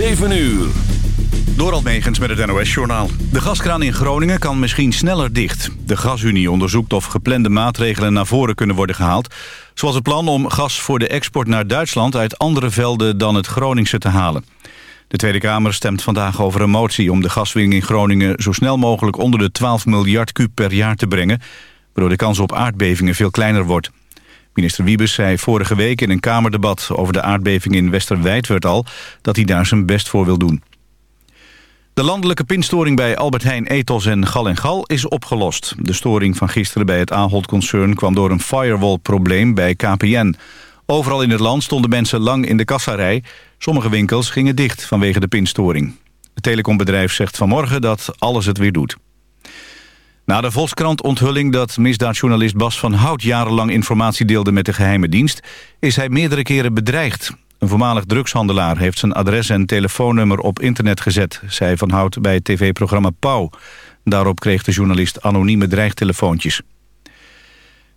7 uur. Door Megens met het NOS-journaal. De gaskraan in Groningen kan misschien sneller dicht. De Gasunie onderzoekt of geplande maatregelen naar voren kunnen worden gehaald. Zoals het plan om gas voor de export naar Duitsland... uit andere velden dan het Groningse te halen. De Tweede Kamer stemt vandaag over een motie... om de gaswinning in Groningen zo snel mogelijk onder de 12 miljard kub per jaar te brengen... waardoor de kans op aardbevingen veel kleiner wordt. Minister Wiebes zei vorige week in een Kamerdebat over de aardbeving in Westerwijdwerd al... dat hij daar zijn best voor wil doen. De landelijke pinstoring bij Albert Heijn Ethos en Gal en Gal is opgelost. De storing van gisteren bij het Ahold-concern kwam door een firewall-probleem bij KPN. Overal in het land stonden mensen lang in de kassarij. Sommige winkels gingen dicht vanwege de pinstoring. Het telecombedrijf zegt vanmorgen dat alles het weer doet. Na de Volkskrant-onthulling dat misdaadjournalist Bas van Hout... jarenlang informatie deelde met de geheime dienst... is hij meerdere keren bedreigd. Een voormalig drugshandelaar heeft zijn adres en telefoonnummer op internet gezet... zei Van Hout bij het tv-programma Pauw. Daarop kreeg de journalist anonieme dreigtelefoontjes.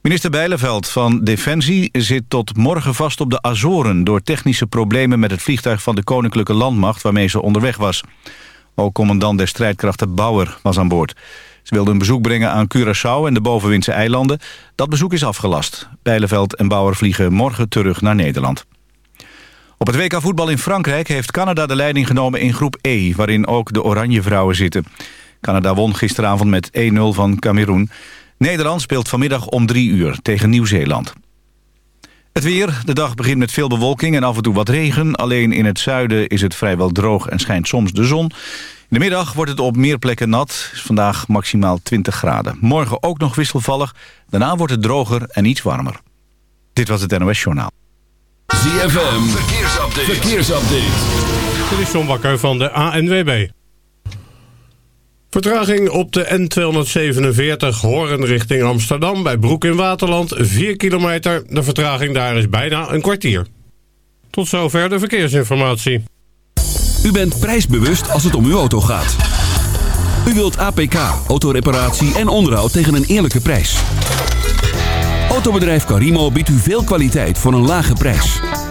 Minister Bijleveld van Defensie zit tot morgen vast op de Azoren... door technische problemen met het vliegtuig van de Koninklijke Landmacht... waarmee ze onderweg was. Ook commandant der strijdkrachten Bauer was aan boord. Ze wilden een bezoek brengen aan Curaçao en de bovenwindse eilanden. Dat bezoek is afgelast. Bijleveld en Bauer vliegen morgen terug naar Nederland. Op het WK voetbal in Frankrijk heeft Canada de leiding genomen in groep E... waarin ook de Oranje Vrouwen zitten. Canada won gisteravond met 1-0 van Cameroen. Nederland speelt vanmiddag om 3 uur tegen Nieuw-Zeeland. Het weer. De dag begint met veel bewolking en af en toe wat regen. Alleen in het zuiden is het vrijwel droog en schijnt soms de zon. In de middag wordt het op meer plekken nat. Is vandaag maximaal 20 graden. Morgen ook nog wisselvallig. Daarna wordt het droger en iets warmer. Dit was het NOS Journaal. ZFM. Verkeersupdate. Verkeersupdate. Dit is John Bakker van de ANWB. Vertraging op de N247 Horen richting Amsterdam... bij Broek in Waterland, 4 kilometer. De vertraging daar is bijna een kwartier. Tot zover de verkeersinformatie. U bent prijsbewust als het om uw auto gaat. U wilt APK, autoreparatie en onderhoud tegen een eerlijke prijs. Autobedrijf Carimo biedt u veel kwaliteit voor een lage prijs.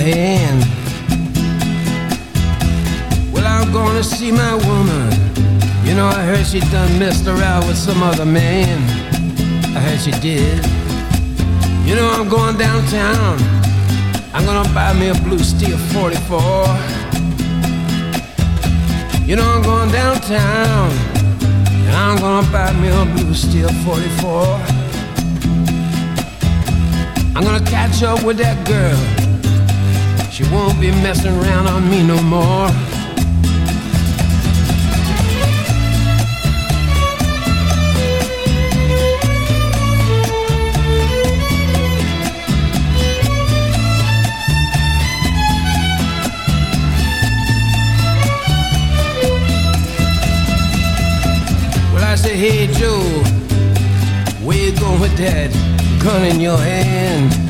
Hand? Well, I'm gonna see my woman. You know, I heard she done messed around with some other man. I heard she did. You know, I'm going downtown. I'm gonna buy me a blue steel 44. You know, I'm going downtown. And I'm gonna buy me a blue steel 44. I'm gonna catch up with that girl. She won't be messing around on me no more. I said, hey Joe, where you going with that gun in your hand?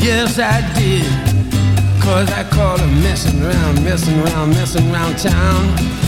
Yes I did, cause I caught her messing around, messing around, messing around town.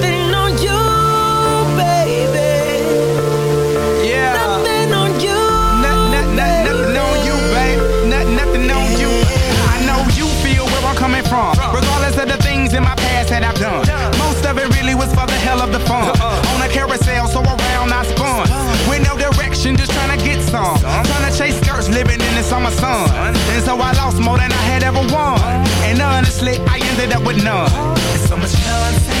hell of the fun. Uh-uh. On a carousel, so around I spun. With no direction, just trying to get some. Trying to chase skirts, living in the summer sun. And so I lost more than I had ever won. And honestly, I ended up with none. There's so much nonsense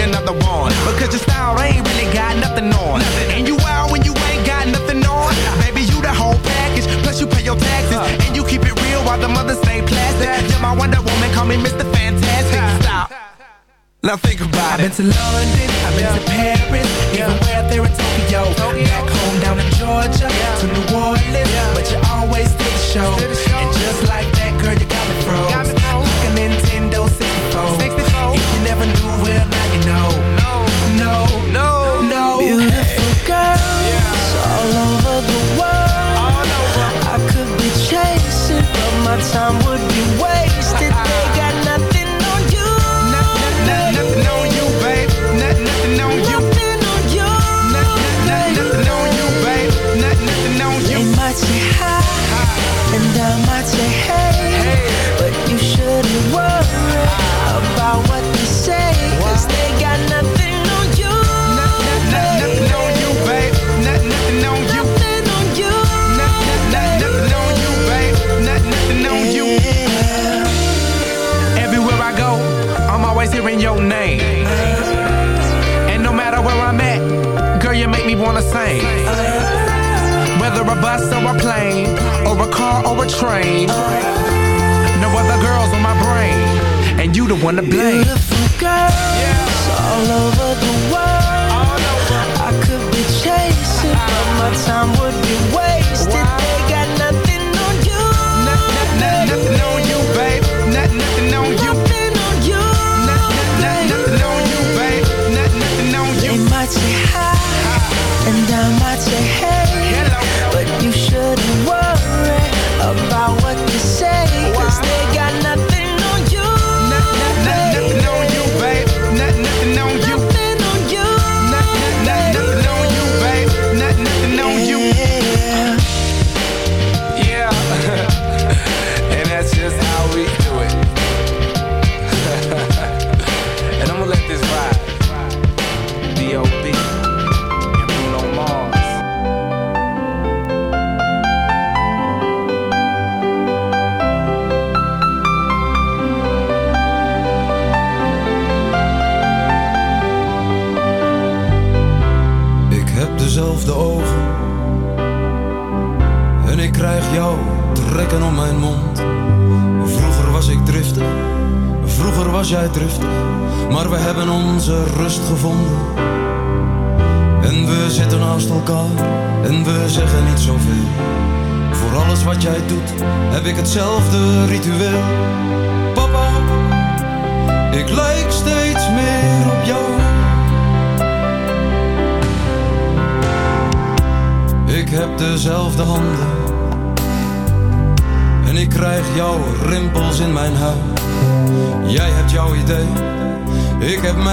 need another one. Because your style ain't really got nothing on. And you wild when you ain't got nothing on. Baby, you the whole package. Plus you pay your taxes. And you keep it real while the mothers stay plastic. You're my Wonder Woman, call me Mr. Fantastic. Stop. Now think about it. I've been to London, I've been to Paris.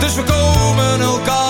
dus we komen elkaar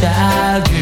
child.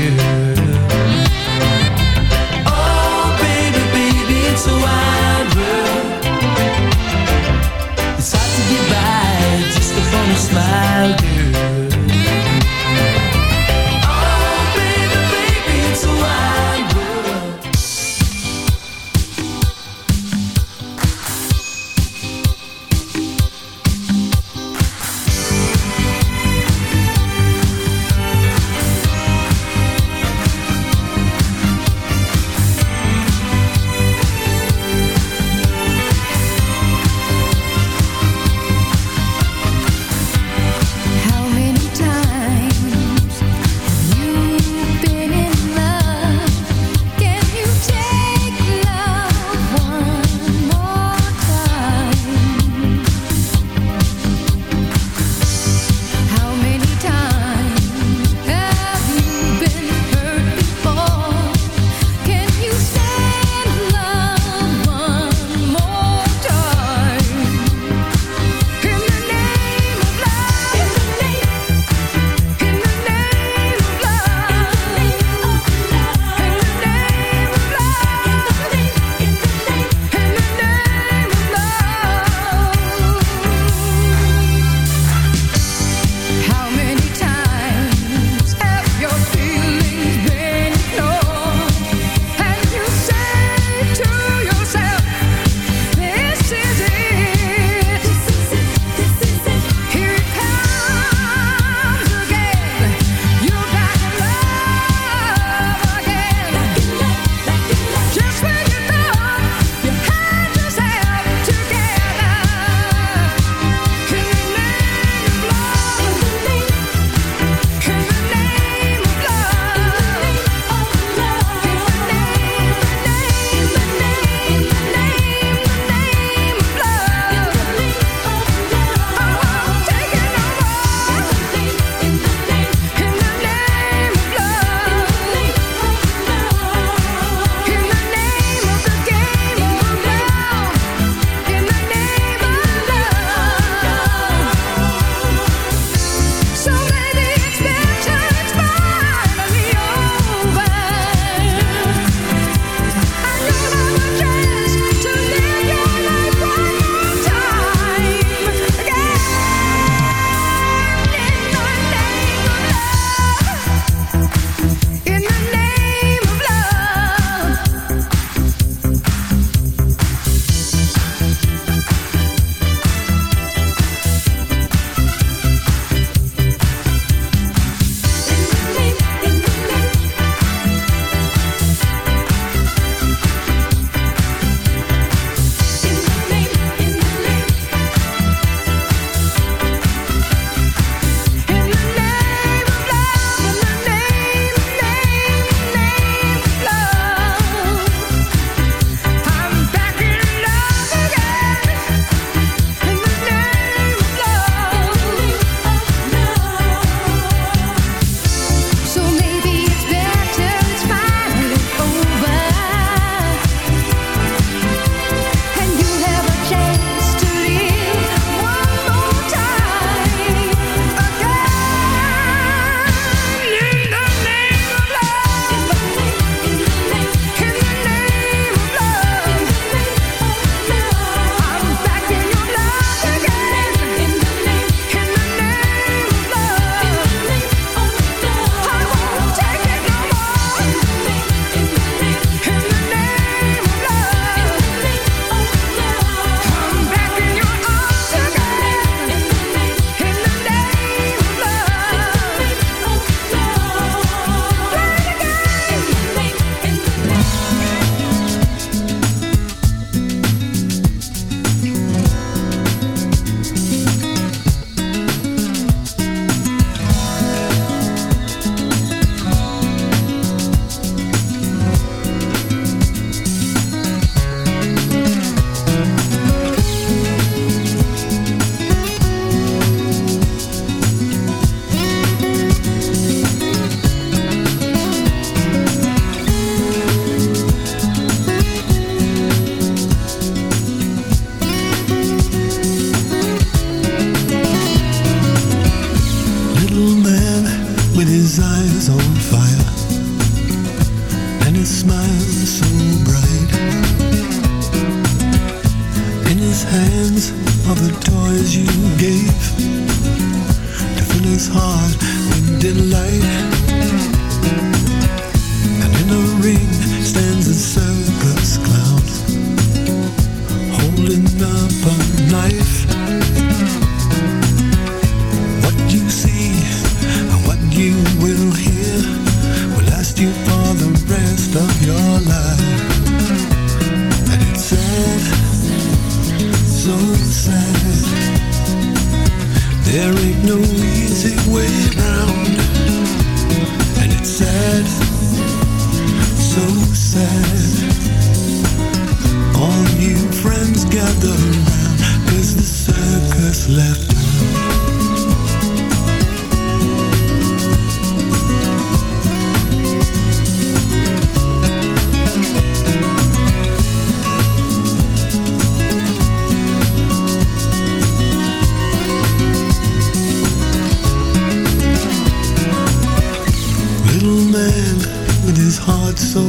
So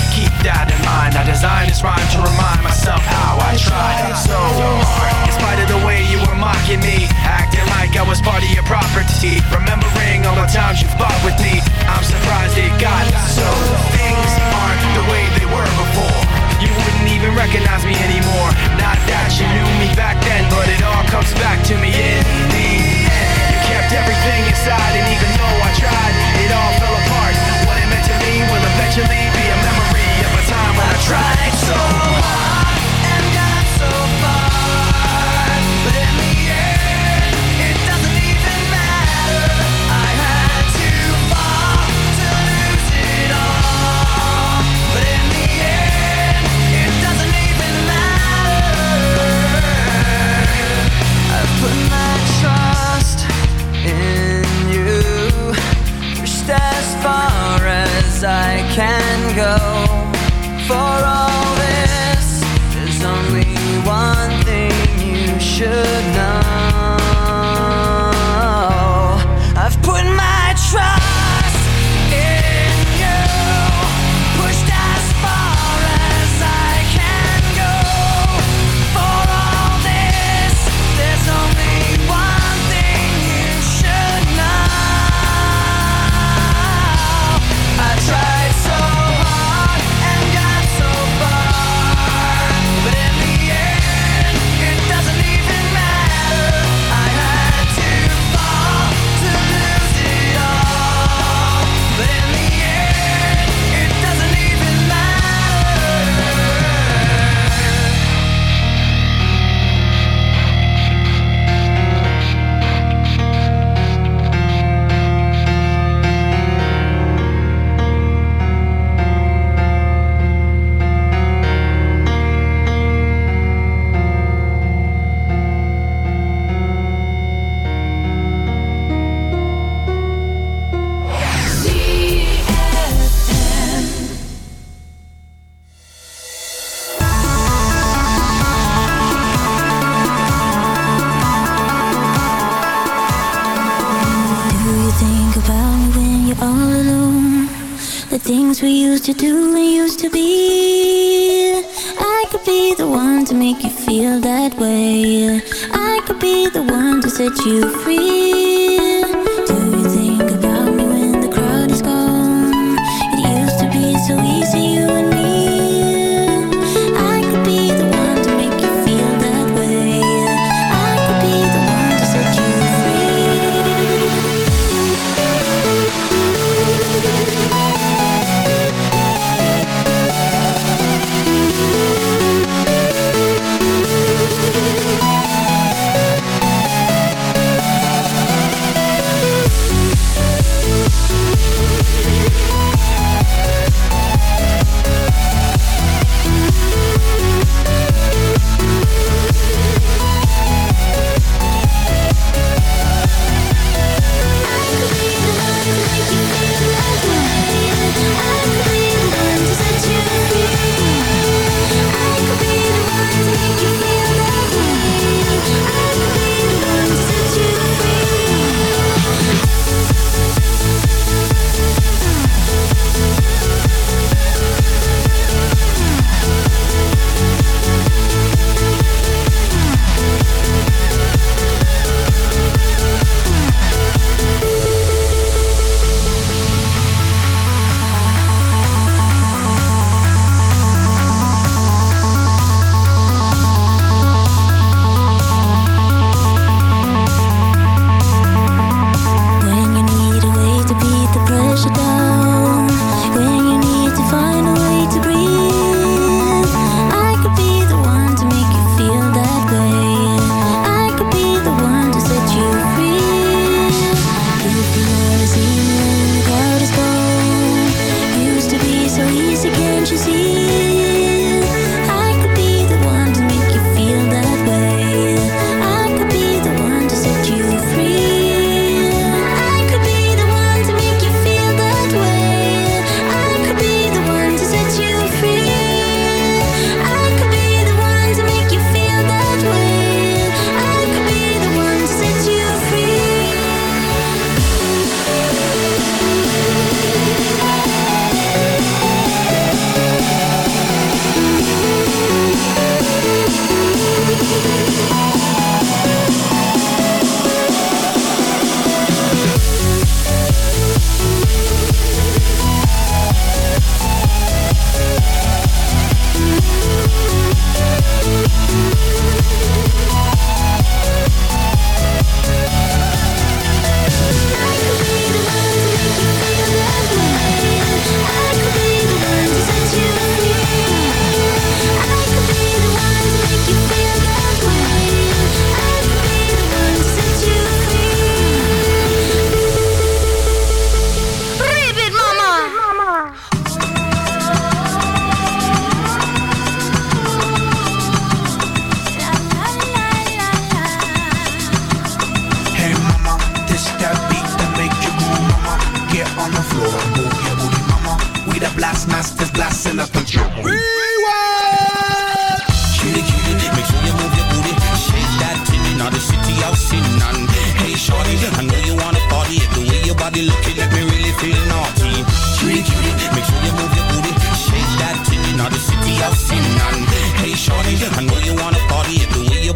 That in mind. I designed this rhyme to remind myself how I tried so hard. In spite of the way you were mocking me, acting like I was part of your property. Remembering all the times you fought with me, I'm surprised it got so. Things aren't the way they were before. Set you free. masters blasting up the jungle.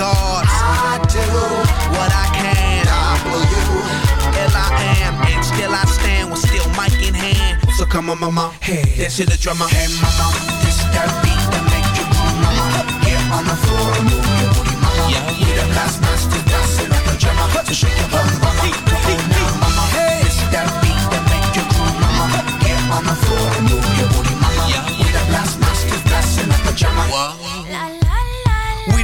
bodyguards. I do what I can. W L I am, and still I stand with still mic in hand. So come on, mama, hey, dance to the drummer. Hey, mama, this that beat that make you move, mama. Get on the floor and move your booty, mama. Yeah, we the last master dancing like a drummer. So shake your bum, mama. Come on now, mama. Hey, this that beat that make you move, mama. Get on the floor and move your booty, mama. Yeah, we the last master dancing like a drummer. We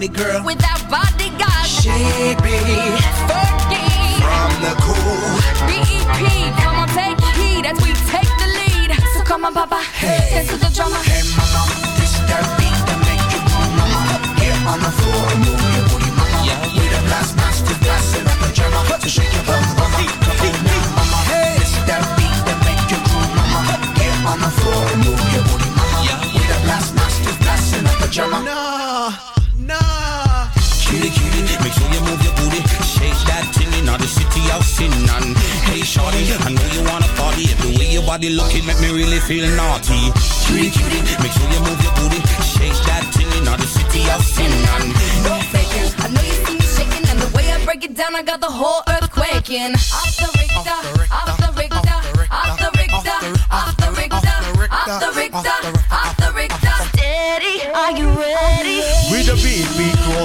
how we rocking it, girl. Without bodyguards. She be Fergie. from the cool. BEP, come on, take heed as we take the lead. So come on, Papa, dance to the drummer. Hey, mama, this that beat that make you move, mama. Get on the floor and move Body looking make me really feel naughty. Cutie, cutie, make sure you move your booty. Shake that titty, now the city of sin. And No faking, I know you see me shaking, and the way I break it down, I got the whole earth quaking. Off the Richter, off the Richter, off the Richter, off the Richter, off the Richter, off the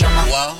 pajama.